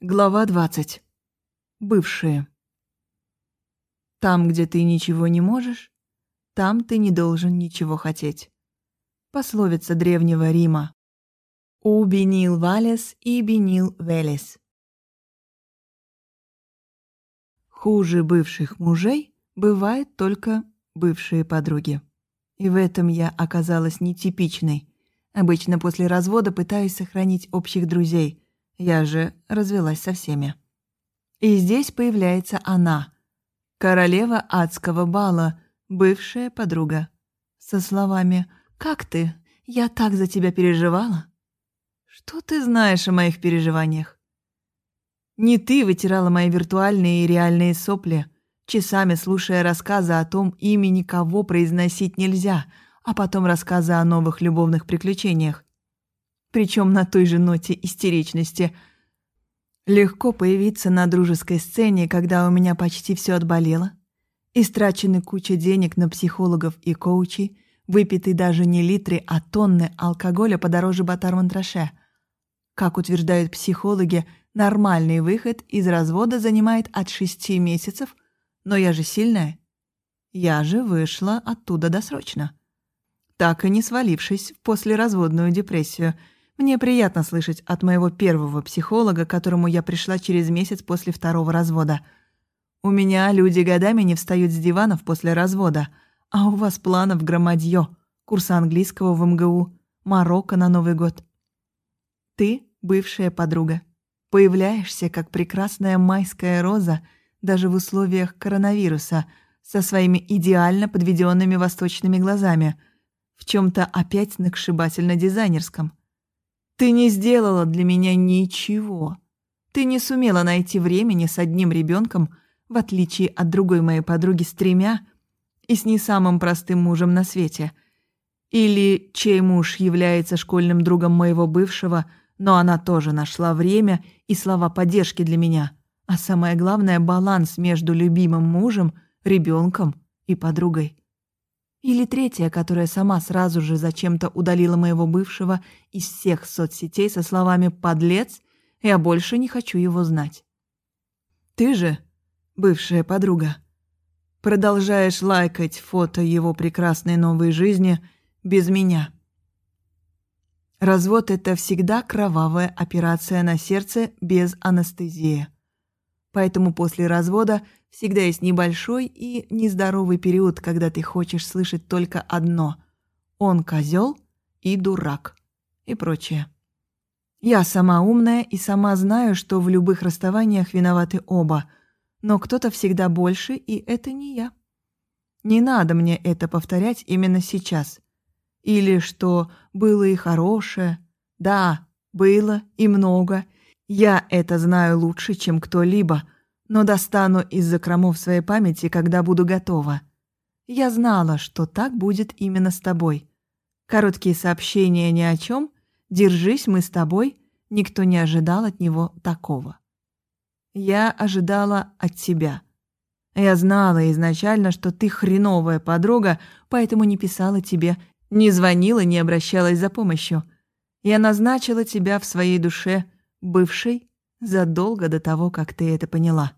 Глава 20. Бывшие. Там, где ты ничего не можешь, там ты не должен ничего хотеть. Пословица древнего Рима. Уби нил валес и бинил велес. Хуже бывших мужей бывает только бывшие подруги. И в этом я оказалась нетипичной. Обычно после развода пытаюсь сохранить общих друзей – я же развелась со всеми. И здесь появляется она, королева адского бала, бывшая подруга, со словами «Как ты? Я так за тебя переживала». Что ты знаешь о моих переживаниях? Не ты вытирала мои виртуальные и реальные сопли, часами слушая рассказы о том, имени кого произносить нельзя, а потом рассказы о новых любовных приключениях, причем на той же ноте истеричности. Легко появиться на дружеской сцене, когда у меня почти все отболело. Истрачены куча денег на психологов и коучей, выпиты даже не литры, а тонны алкоголя подороже батар-мантраше. Как утверждают психологи, нормальный выход из развода занимает от шести месяцев, но я же сильная. Я же вышла оттуда досрочно. Так и не свалившись в послеразводную депрессию – мне приятно слышать от моего первого психолога, к которому я пришла через месяц после второго развода. У меня люди годами не встают с диванов после развода, а у вас планов громадье. Курс английского в МГУ, Марокко на Новый год. Ты бывшая подруга. Появляешься, как прекрасная майская роза, даже в условиях коронавируса, со своими идеально подведенными восточными глазами, в чем то опять сногсшибательно дизайнерском. Ты не сделала для меня ничего. Ты не сумела найти времени с одним ребенком, в отличие от другой моей подруги с тремя и с не самым простым мужем на свете. Или чей муж является школьным другом моего бывшего, но она тоже нашла время и слова поддержки для меня. А самое главное — баланс между любимым мужем, ребенком и подругой. Или третья, которая сама сразу же зачем-то удалила моего бывшего из всех соцсетей со словами «подлец», я больше не хочу его знать. Ты же, бывшая подруга, продолжаешь лайкать фото его прекрасной новой жизни без меня. Развод — это всегда кровавая операция на сердце без анестезии. Поэтому после развода всегда есть небольшой и нездоровый период, когда ты хочешь слышать только одно – он козел и дурак и прочее. Я сама умная и сама знаю, что в любых расставаниях виноваты оба, но кто-то всегда больше, и это не я. Не надо мне это повторять именно сейчас. Или что было и хорошее. Да, было и много – я это знаю лучше, чем кто-либо, но достану из закромов своей памяти, когда буду готова. Я знала, что так будет именно с тобой. Короткие сообщения ни о чем. Держись, мы с тобой. Никто не ожидал от него такого. Я ожидала от тебя. Я знала изначально, что ты хреновая подруга, поэтому не писала тебе, не звонила, не обращалась за помощью. Я назначила тебя в своей душе – бывший, задолго до того, как ты это поняла.